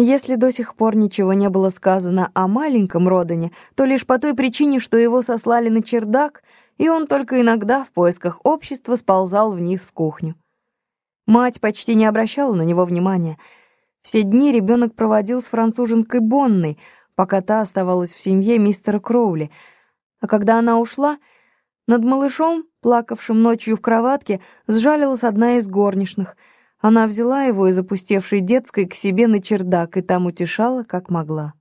Если до сих пор ничего не было сказано о маленьком Родане, то лишь по той причине, что его сослали на чердак, и он только иногда в поисках общества сползал вниз в кухню. Мать почти не обращала на него внимания. Все дни ребенок проводил с француженкой Бонной, пока та оставалась в семье мистера Кроули. А когда она ушла, над малышом, плакавшим ночью в кроватке, сжалилась одна из горничных — она взяла его из опустевшей детской к себе на чердак и там утешала, как могла.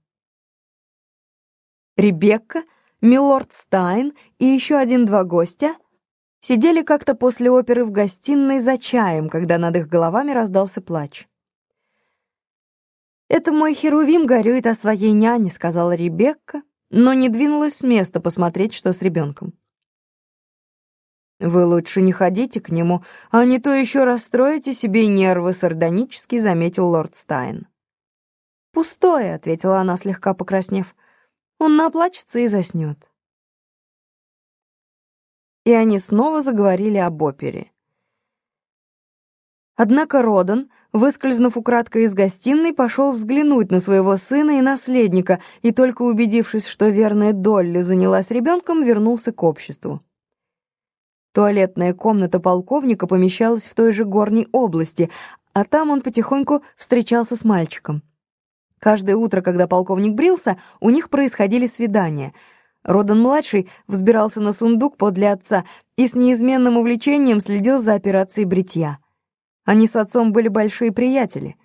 Ребекка, милорд Стайн и еще один-два гостя сидели как-то после оперы в гостиной за чаем, когда над их головами раздался плач. «Это мой Херувим горюет о своей няне», — сказала Ребекка, но не двинулась с места посмотреть, что с ребенком. «Вы лучше не ходите к нему, а не то еще расстроите себе нервы», — сардонически заметил лорд Стайн. «Пустое», — ответила она, слегка покраснев. «Он наплачется и заснет». И они снова заговорили об опере. Однако Родан, выскользнув украдкой из гостиной, пошел взглянуть на своего сына и наследника, и только убедившись, что верная Долли занялась ребенком, вернулся к обществу. Туалетная комната полковника помещалась в той же горней области, а там он потихоньку встречался с мальчиком. Каждое утро, когда полковник брился, у них происходили свидания. Родан-младший взбирался на сундук подле отца и с неизменным увлечением следил за операцией бритья. Они с отцом были большие приятели.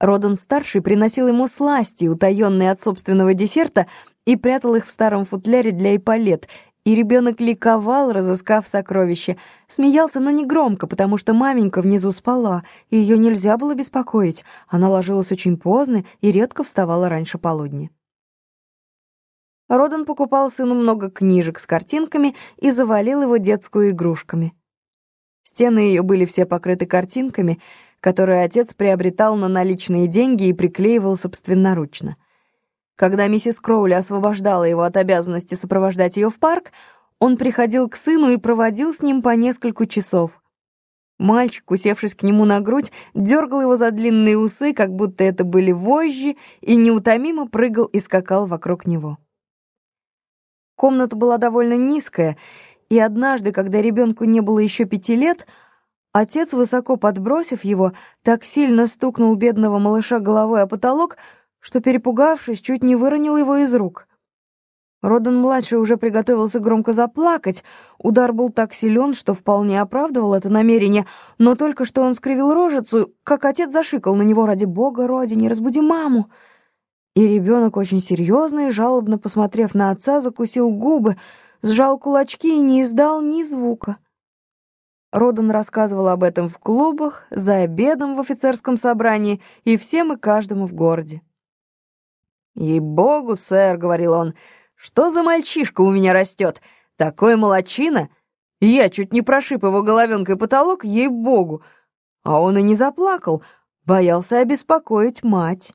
Родан-старший приносил ему сласти, утаенные от собственного десерта, и прятал их в старом футляре для эполет — и ребенок ликовал, разыскав сокровище. Смеялся, но не громко, потому что маменька внизу спала, и ее нельзя было беспокоить. Она ложилась очень поздно и редко вставала раньше полудня. Родан покупал сыну много книжек с картинками и завалил его детскую игрушками. Стены ее были все покрыты картинками, которые отец приобретал на наличные деньги и приклеивал собственноручно. Когда миссис Кроули освобождала его от обязанности сопровождать ее в парк, он приходил к сыну и проводил с ним по несколько часов. Мальчик, усевшись к нему на грудь, дергал его за длинные усы, как будто это были вожжи, и неутомимо прыгал и скакал вокруг него. Комната была довольно низкая, и однажды, когда ребенку не было еще пяти лет, отец, высоко подбросив его, так сильно стукнул бедного малыша головой о потолок, что, перепугавшись, чуть не выронил его из рук. Родан-младший уже приготовился громко заплакать. Удар был так силен, что вполне оправдывал это намерение, но только что он скривил рожицу, как отец зашикал на него «Ради бога, Родине, разбуди маму!» И ребенок, очень серьезный, жалобно посмотрев на отца, закусил губы, сжал кулачки и не издал ни звука. Родан рассказывал об этом в клубах, за обедом в офицерском собрании и всем и каждому в городе. «Ей-богу, сэр», — говорил он, — «что за мальчишка у меня растет? Такой молочина! Я чуть не прошиб его головенкой потолок, ей-богу!» А он и не заплакал, боялся обеспокоить мать.